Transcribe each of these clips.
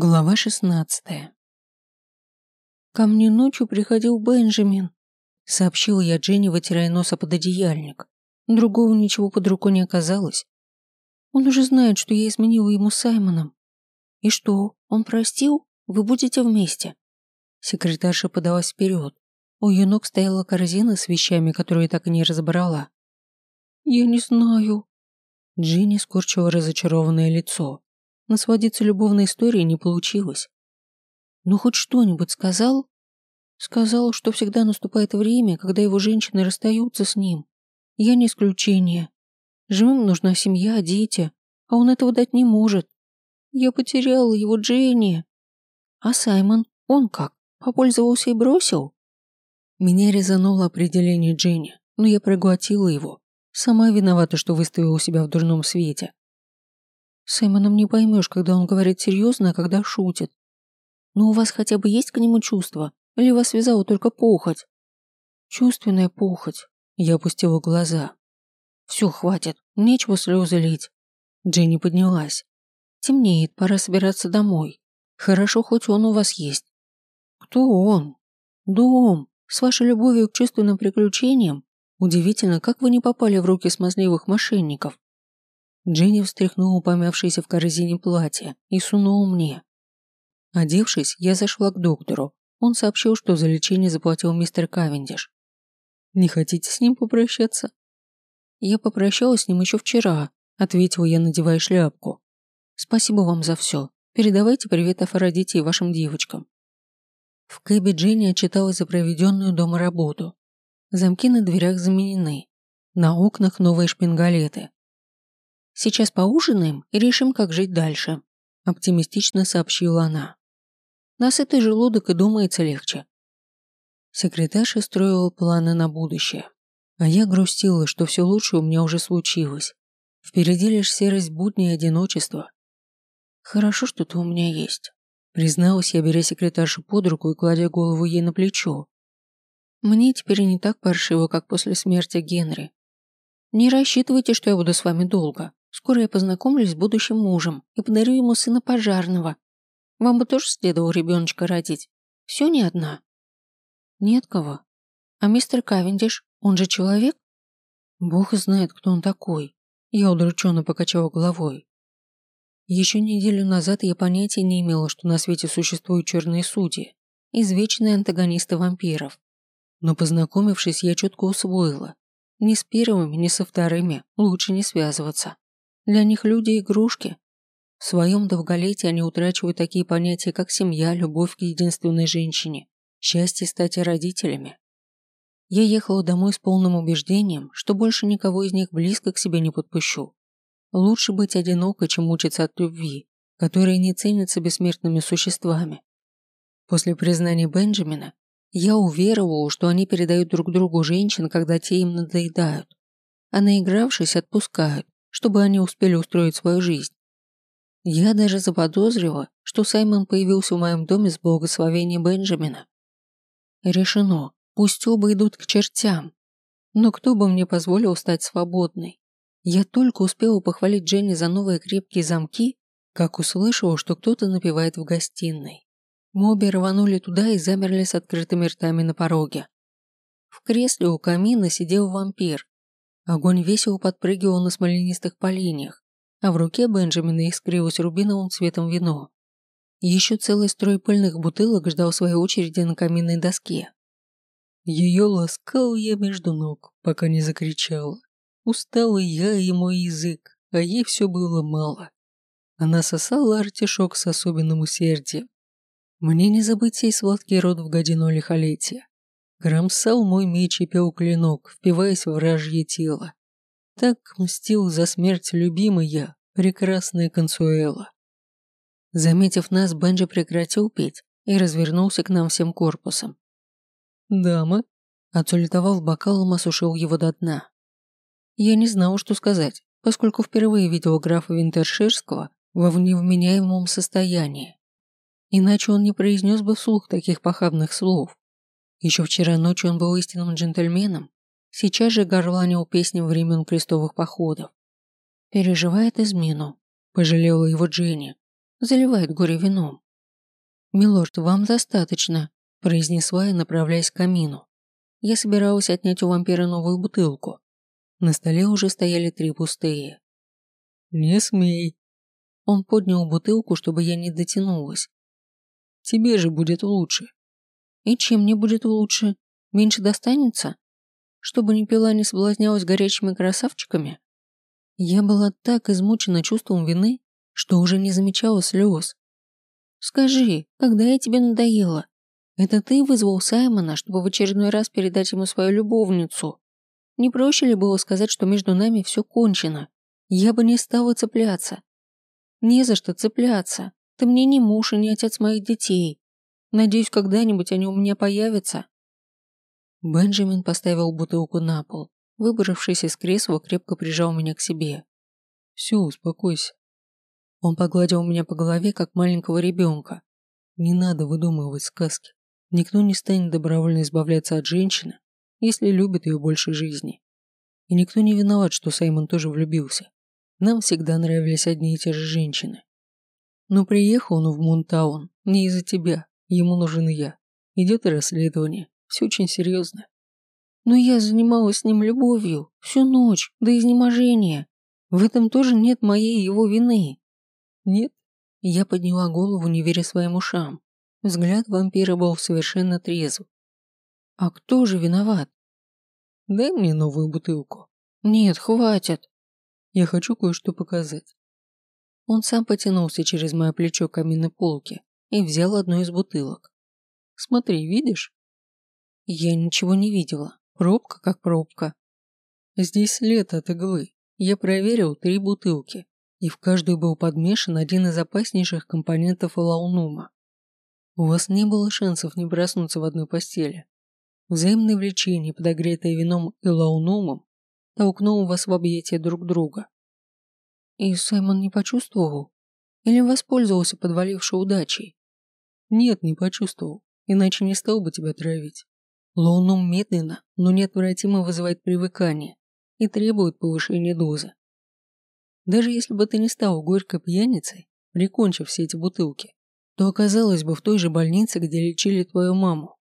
Глава шестнадцатая. «Ко мне ночью приходил Бенджамин», — сообщила я Дженни, вытирая носа под одеяльник. Другого ничего под рукой не оказалось. Он уже знает, что я изменила ему с Саймоном. И что, он простил? Вы будете вместе? Секретарша подалась вперед. У ее ног стояла корзина с вещами, которые я так и не разобрала. «Я не знаю». Джинни скорчила разочарованное лицо. Насладиться любовной историей не получилось. «Ну хоть что-нибудь сказал?» «Сказал, что всегда наступает время, когда его женщины расстаются с ним. Я не исключение. Живым нужна семья, дети, а он этого дать не может. Я потеряла его Дженни. А Саймон, он как, попользовался и бросил?» Меня резануло определение Дженни, но я проглотила его. Сама виновата, что выставила себя в дурном свете. Саймоном не поймешь, когда он говорит серьезно, а когда шутит. Но у вас хотя бы есть к нему чувства? Или вас связала только похоть? Чувственная похоть. Я опустила глаза. Все, хватит, нечего слезы лить. Дженни поднялась. Темнеет, пора собираться домой. Хорошо, хоть он у вас есть. Кто он? Дом. С вашей любовью к чувственным приключениям. Удивительно, как вы не попали в руки смазливых мошенников. Дженни встряхнула помявшееся в корзине платье и сунула мне. Одевшись, я зашла к доктору. Он сообщил, что за лечение заплатил мистер Кавендиш. «Не хотите с ним попрощаться?» «Я попрощалась с ним еще вчера», — ответила я, надевая шляпку. «Спасибо вам за все. Передавайте привет Афродите и вашим девочкам». В кэбе Дженни отчиталась за проведенную дома работу. Замки на дверях заменены. На окнах новые шпингалеты. Сейчас поужинаем и решим, как жить дальше», – оптимистично сообщила она. «Насытый желудок и думается легче». Секретарша строила планы на будущее, а я грустила, что все лучшее у меня уже случилось. Впереди лишь серость будни и одиночество. «Хорошо, что ты у меня есть», – призналась я, беря секретаршу под руку и кладя голову ей на плечо. «Мне теперь не так паршиво, как после смерти Генри. Не рассчитывайте, что я буду с вами долго. Скоро я познакомлюсь с будущим мужем и подарю ему сына пожарного. Вам бы тоже следовало ребеночка родить. Все не одна. Нет кого. А мистер Кавендиш, он же человек? Бог знает, кто он такой. Я удрученно покачала головой. Еще неделю назад я понятия не имела, что на свете существуют черные судьи, извечные антагонисты вампиров. Но познакомившись, я четко усвоила. Ни с первыми, ни со вторыми лучше не связываться. Для них люди – игрушки. В своем долголетии они утрачивают такие понятия, как семья, любовь к единственной женщине, счастье стать родителями. Я ехала домой с полным убеждением, что больше никого из них близко к себе не подпущу. Лучше быть одинокой, чем мучиться от любви, которая не ценится бессмертными существами. После признания Бенджамина я уверовала, что они передают друг другу женщин, когда те им надоедают, а наигравшись, отпускают, чтобы они успели устроить свою жизнь. Я даже заподозрила, что Саймон появился в моем доме с благословения Бенджамина. Решено, пусть оба идут к чертям. Но кто бы мне позволил стать свободной? Я только успела похвалить Дженни за новые крепкие замки, как услышала, что кто-то напевает в гостиной. Мы обе рванули туда и замерли с открытыми ртами на пороге. В кресле у камина сидел вампир Огонь весело подпрыгивал на смоленистых поленьях, а в руке Бенджамина искрилось рубиновым цветом вино. Еще целый строй пыльных бутылок ждал своей очереди на каминной доске. Ее ласкал я между ног, пока не закричала. Устала я и мой язык, а ей все было мало. Она сосала артишок с особенным усердием. Мне не забыть сей сладкий рот в годину лихолетия. Кромсал мой меч и пел клинок, впиваясь в вражье тело. Так мстил за смерть любимый я, прекрасная Консуэла. Заметив нас, Бенджи прекратил петь и развернулся к нам всем корпусом. «Дамы?» Отсулетовав бокалом, осушил его до дна. Я не знал, что сказать, поскольку впервые видел графа Винтерширского во вневменяемом состоянии. Иначе он не произнес бы вслух таких похабных слов. Еще вчера ночью он был истинным джентльменом, сейчас же горланил песни времен крестовых походов. Переживает измену, пожалела его Дженни, заливает горе вином, «Милорд, вам достаточно», – произнесла я, направляясь к камину. Я собиралась отнять у вампира новую бутылку. На столе уже стояли три пустые. «Не смей». Он поднял бутылку, чтобы я не дотянулась. «Тебе же будет лучше». «И чем мне будет лучше? Меньше достанется? Чтобы не пила, не соблазнялась горячими красавчиками?» Я была так измучена чувством вины, что уже не замечала слез. «Скажи, когда я тебе надоела? Это ты вызвал Саймона, чтобы в очередной раз передать ему свою любовницу? Не проще ли было сказать, что между нами все кончено? Я бы не стала цепляться. Не за что цепляться. Ты мне не муж и не отец моих детей. Надеюсь, когда-нибудь они у меня появятся». Бенджамин поставил бутылку на пол. Выбравшись из кресла, крепко прижал меня к себе. «Все, успокойся. Он погладил меня по голове, как маленького ребенка. Не надо выдумывать сказки. Никто не станет добровольно избавляться от женщины, если любит ее больше жизни. И никто не виноват, что Саймон тоже влюбился. Нам всегда нравились одни и те же женщины. Но приехал он в Мунтаун не из-за тебя, ему нужен я. Идет расследование, все очень серьезно. Но я занималась с ним любовью всю ночь, до изнеможения. В этом тоже нет моей его вины. Нет. Я подняла голову, не веря своим ушам. Взгляд вампира был совершенно трезв. А кто же виноват? Дай мне новую бутылку. Нет, хватит. Я хочу кое-что показать. Он сам потянулся через мое плечо к каминной полке и взял одну из бутылок. Смотри, видишь? Я ничего не видела. Пробка как пробка. Здесь след от иглы. Я проверил три бутылки и в каждую был подмешан один из опаснейших компонентов лаунума. У вас не было шансов не проснуться в одной постели. Взаимное влечение, подогретое вином и лаунумом, толкнуло вас в объятия друг друга. И Саймон не почувствовал? Или воспользовался подвалившей удачей? Нет, не почувствовал, иначе не стал бы тебя травить. Лаунум медленно, но неотвратимо вызывает привыкание и требует повышения дозы. Даже если бы ты не стал горькой пьяницей, прикончив все эти бутылки, то оказалась бы в той же больнице, где лечили твою маму.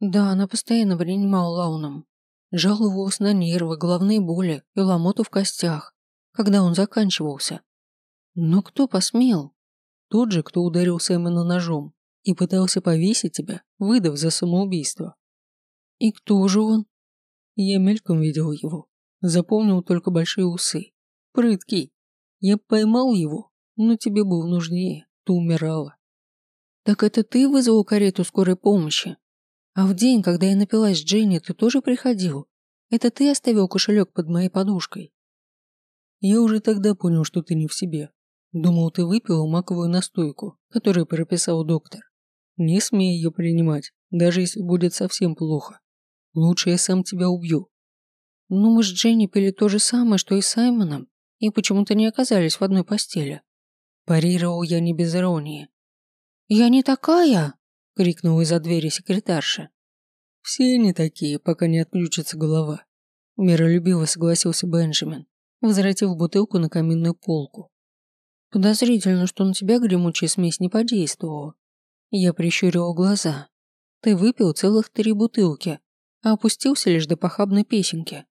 Да, она постоянно принимала лауном. Жаловалась на нервы, головные боли и ломоту в костях, когда он заканчивался. Но кто посмел? Тот же, кто ударил Саймона ножом и пытался повесить тебя, выдав за самоубийство. И кто же он? Я мельком видел его. Запомнил только большие усы Прыткий. Я поймал его, но тебе был нужнее. Ты умирала. Так это ты вызвал карету скорой помощи? А в день, когда я напилась с Дженни, ты тоже приходил? Это ты оставил кошелек под моей подушкой? Я уже тогда понял, что ты не в себе. Думал, ты выпила маковую настойку, которую прописал доктор. Не смей ее принимать, даже если будет совсем плохо. Лучше я сам тебя убью. Ну, мы с Дженни пили то же самое, что и с Саймоном и почему-то не оказались в одной постели. Парировал я не без иронии. «Я не такая!» — крикнула из-за двери секретарша. «Все не такие, пока не отключится голова», — миролюбиво согласился Бенджамин, возвратив бутылку на каминную полку. «Подозрительно, что на тебя гремучая смесь не подействовала». Я прищурила глаза. «Ты выпил целых три бутылки, а опустился лишь до похабной песенки».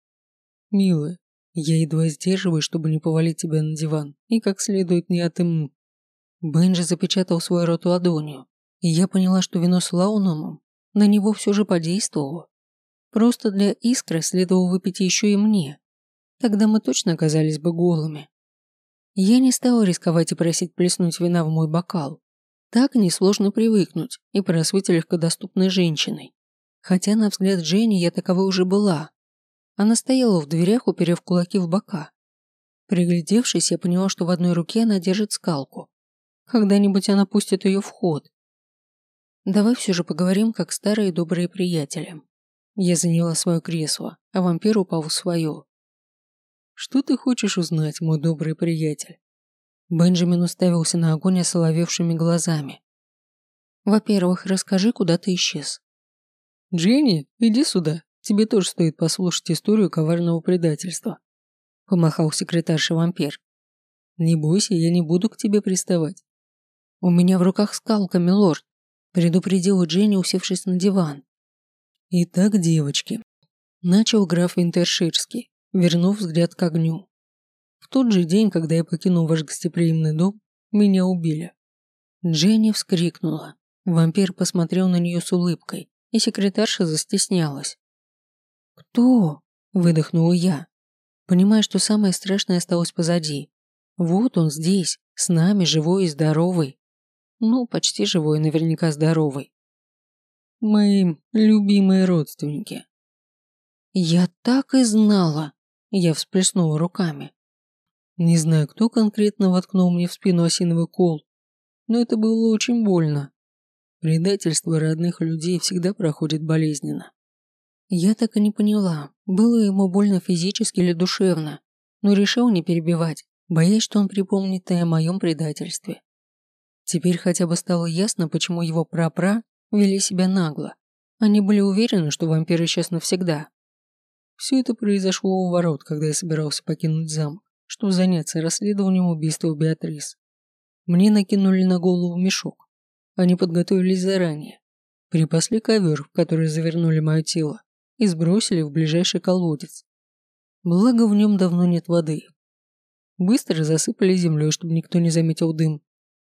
«Милая, я едва сдерживаюсь, чтобы не повалить тебя на диван, и как следует не отым... Бенджи запечатал свой рот ладонью, и я поняла, что вино с лауномом на него все же подействовало. Просто для искры следовало выпить еще и мне. Тогда мы точно оказались бы голыми. Я не стала рисковать и просить плеснуть вина в мой бокал. Так несложно привыкнуть и прослыть легкодоступной женщиной. Хотя, на взгляд Жени, я таковой уже была. Она стояла в дверях, уперев кулаки в бока. Приглядевшись, я поняла, что в одной руке она держит скалку. Когда-нибудь она пустит ее в ход. Давай все же поговорим, как старые добрые приятели. Я заняла свое кресло, а вампир упал в свое. Что ты хочешь узнать, мой добрый приятель? Бенджамин уставился на огонь осоловевшими глазами. Во-первых, расскажи, куда ты исчез. Дженни, иди сюда. Тебе тоже стоит послушать историю коварного предательства. Помахал секретарша вампир. Не бойся, я не буду к тебе приставать. У меня в руках скалка, милорд. предупредила Дженни, усевшись на диван. Итак, девочки, начал граф Винтерширский, вернув взгляд к огню. В тот же день, когда я покинул ваш гостеприимный дом, меня убили. Дженни вскрикнула. Вампир посмотрел на нее с улыбкой, и секретарша застеснялась. «Кто?» – выдохнула я, понимая, что самое страшное осталось позади. Вот он здесь, с нами, живой и здоровый. Ну, почти живой, наверняка здоровый. Мои любимые родственники. Я так и знала. Я всплеснула руками. Не знаю, кто конкретно воткнул мне в спину осиновый кол, но это было очень больно. Предательство родных людей всегда проходит болезненно. Я так и не поняла, было ему больно физически или душевно, но решил не перебивать, боясь, что он припомнит и о моем предательстве. Теперь хотя бы стало ясно, почему его прапра вели себя нагло. Они были уверены, что вампир исчез навсегда. Все это произошло у ворот, когда я собирался покинуть замок, чтобы заняться расследованием убийства Беатрис. Мне накинули на голову мешок. Они подготовились заранее. Припасли ковер, в который завернули мое тело, и сбросили в ближайший колодец. Благо в нем давно нет воды. Быстро засыпали землей, чтобы никто не заметил дым.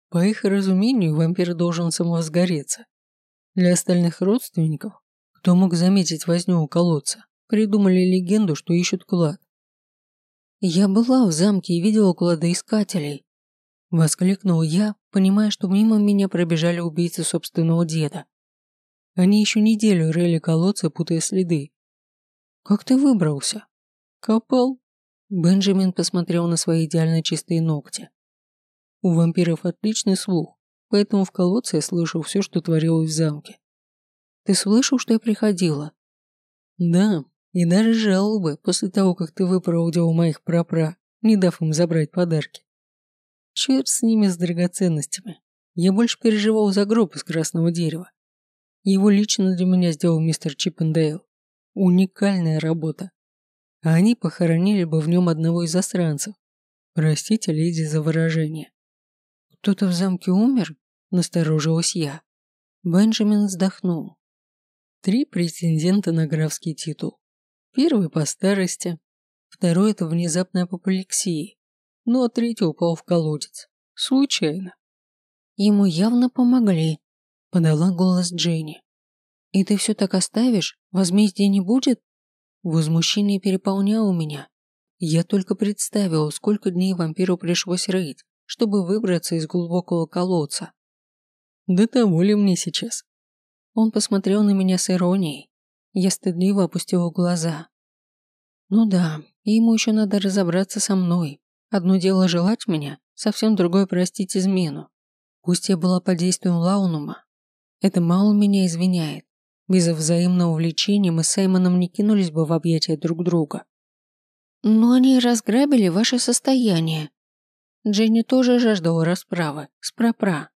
По их разумению, вампир должен самовозгореться. Для остальных родственников, кто мог заметить возню у колодца, придумали легенду, что ищут клад. «Я была в замке и видела кладоискателей», – воскликнул я, понимая, что мимо меня пробежали убийцы собственного деда. Они еще неделю рыли колодцы, путая следы. «Как ты выбрался?» «Копал». Бенджамин посмотрел на свои идеально чистые ногти. У вампиров отличный слух, поэтому в колодце я слышал все, что творилось в замке. «Ты слышал, что я приходила?» «Да, и даже жалобы после того, как ты выпроводил моих прапра, не дав им забрать подарки. Черт с ними с драгоценностями. Я больше переживал за гроб из красного дерева. Его лично для меня сделал мистер Чиппендейл. Уникальная работа. А они похоронили бы в нем одного из засранцев. Простите, леди, за выражение. «Кто-то в замке умер?» – насторожилась я. Бенджамин вздохнул. Три претендента на графский титул. Первый по старости, второй – это внезапная апоплексия, ну а третий упал в колодец. Случайно. Ему явно помогли, подала голос Дженни. И ты все так оставишь? Возмездия не будет? Возмущение переполняло меня. Я только представила, сколько дней вампиру пришлось рыть, чтобы выбраться из глубокого колодца. Да того ли мне сейчас? Он посмотрел на меня с иронией. Я стыдливо опустила глаза. Ну да, ему еще надо разобраться со мной. Одно дело желать меня, совсем другое простить измену. Пусть я была под действием Лаунума, это мало меня извиняет. Без взаимного увлечения мы с Саймоном не кинулись бы в объятия друг друга. Но они разграбили ваше состояние. Дженни тоже жаждала расправы, с прапра.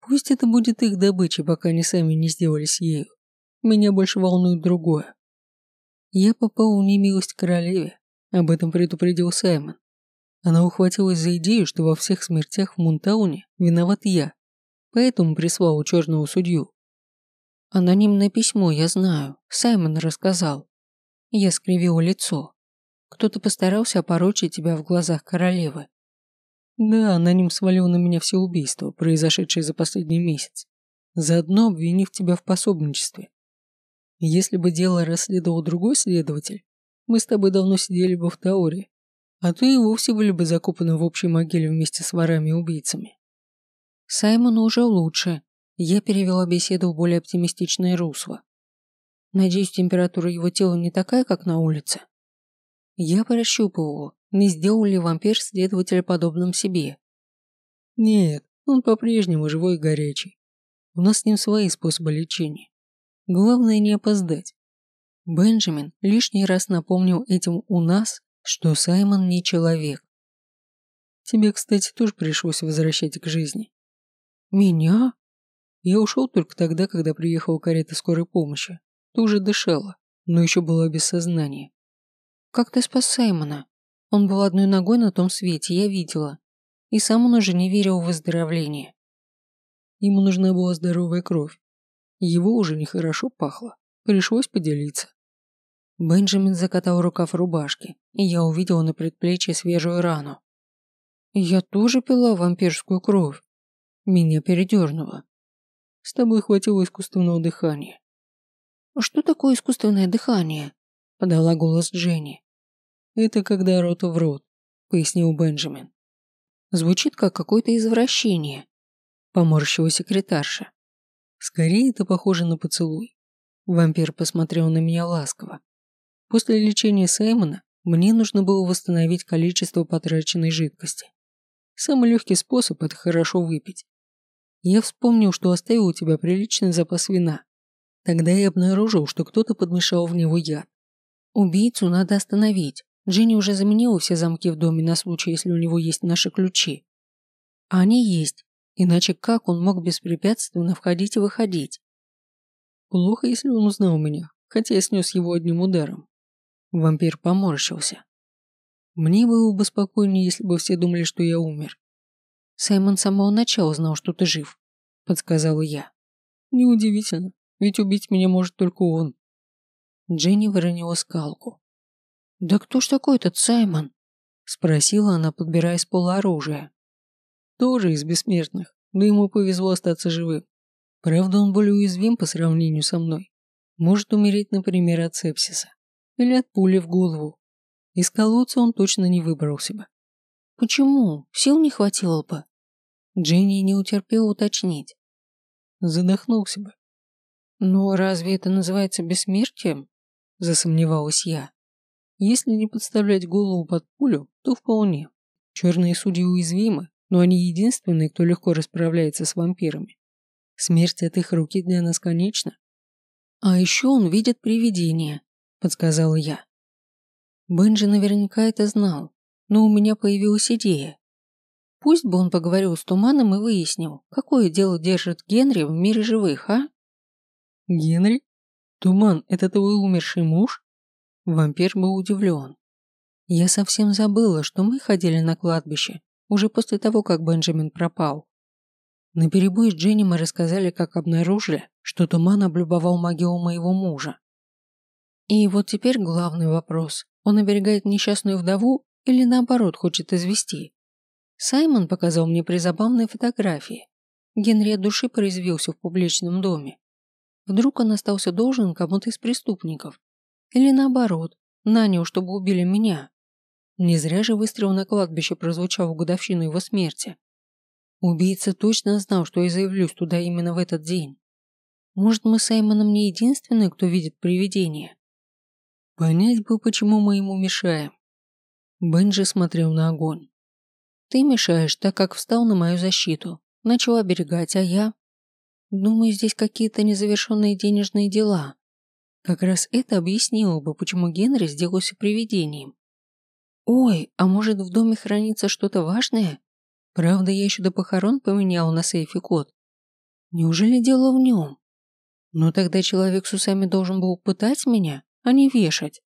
Пусть это будет их добычей, пока они сами не сделались ею. Меня больше волнует другое. Я попал в немилость королеве, об этом предупредил Саймон. Она ухватилась за идею, что во всех смертях в Мунтауне виноват я, поэтому прислал черного судью. Анонимное письмо, я знаю, Саймон рассказал. Я скривил лицо. Кто-то постарался опорочить тебя в глазах королевы. Да, аноним свалил на меня все убийства, произошедшие за последний месяц, заодно обвинив тебя в пособничестве. Если бы дело расследовал другой следователь, мы с тобой давно сидели бы в Тауре, а то и вовсе были бы закопаны в общей могиле вместе с ворами и убийцами. Саймону уже лучше. Я перевела беседу в более оптимистичное русло. Надеюсь, температура его тела не такая, как на улице. Я прощупывала, не сделал ли вампир следователя подобным себе. Нет, он по-прежнему живой и горячий. У нас с ним свои способы лечения. Главное не опоздать. Бенджамин лишний раз напомнил этим у нас, что Саймон не человек. Тебе, кстати, тоже пришлось возвращать к жизни. Меня? Я ушел только тогда, когда приехала карета скорой помощи. Ты уже дышала, но еще была без сознания. Как ты спас Саймона? Он был одной ногой на том свете, я видела. И сам он уже не верил в выздоровление. Ему нужна была здоровая кровь. Его уже нехорошо пахло. Пришлось поделиться. Бенджамин закатал рукав рубашки, и я увидела на предплечье свежую рану. Я тоже пила вампирскую кровь. Меня передернуло. С тобой хватило искусственного дыхания. Что такое искусственное дыхание? Подала голос Дженни. Это когда рот в рот, пояснил Бенджамин. Звучит как какое-то извращение. Поморщила секретарша. Скорее это похоже на поцелуй. Вампир посмотрел на меня ласково. После лечения Саймона мне нужно было восстановить количество потраченной жидкости. Самый легкий способ – это хорошо выпить. Я вспомнил, что оставил у тебя приличный запас вина. Тогда я обнаружил, что кто-то подмешал в него яд. Убийцу надо остановить. Джинни уже заменила все замки в доме на случай, если у него есть наши ключи. А они есть. Иначе как он мог беспрепятственно входить и выходить? Плохо, если он узнал меня, хотя я снес его одним ударом. Вампир поморщился. Мне было бы спокойнее, если бы все думали, что я умер. Саймон с самого начала знал, что ты жив, подсказала я. Неудивительно, ведь убить меня может только он. Дженни выронила скалку. «Да кто ж такой этот Саймон?» Спросила она, подбирая с пола оружие. Тоже из бессмертных, но ему повезло остаться живым. Правда, он более уязвим по сравнению со мной. Может умереть, например, от сепсиса. Или от пули в голову. Из колодца он точно не выбрался бы. Почему? Сил не хватило бы. Дженни не утерпела уточнить. Задохнулся бы. Но разве это называется бессмертием? Засомневалась я. Если не подставлять голову под пулю, то вполне. Черные судьи уязвимы, но они единственные, кто легко расправляется с вампирами. Смерть от их руки для нас конечна. А еще он видит привидения, подсказала я. Бенджи наверняка это знал, но у меня появилась идея. Пусть бы он поговорил с Туманом и выяснил, какое дело держит Генри в мире живых, а? Генри? Туман – это твой умерший муж? Вампир был удивлен. Я совсем забыла, что мы ходили на кладбище уже после того, как Бенджамин пропал. На перебой с Дженни мы рассказали, как обнаружили, что туман облюбовал могилу моего мужа. И вот теперь главный вопрос. Он оберегает несчастную вдову или наоборот хочет извести? Саймон показал мне призабавные фотографии. Генри от души произвелся в публичном доме. Вдруг он остался должен кому-то из преступников. Или наоборот, нанял, чтобы убили меня. Не зря же выстрел на кладбище прозвучал в годовщину его смерти. Убийца точно знал, что я заявлюсь туда именно в этот день. Может, мы с Саймоном не единственные, кто видит привидения? Понять бы, почему мы ему мешаем. Бенджи смотрел на огонь. Ты мешаешь, так как встал на мою защиту. Начал оберегать, а я... Думаю, здесь какие-то незавершенные денежные дела. Как раз это объяснило бы, почему Генри сделался привидением. Ой, а может в доме хранится что-то важное? Правда, я еще до похорон поменял на сейфе код. Неужели дело в нем? Но тогда человек с усами должен был пытать меня, а не вешать.